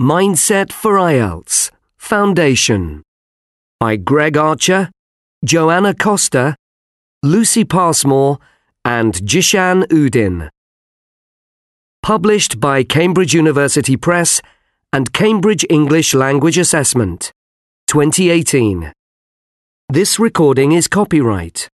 Mindset for IELTS Foundation by Greg Archer, Joanna Costa, Lucy Passmore, and Jishan Uddin. Published by Cambridge University Press and Cambridge English Language Assessment, 2018. This recording is copyright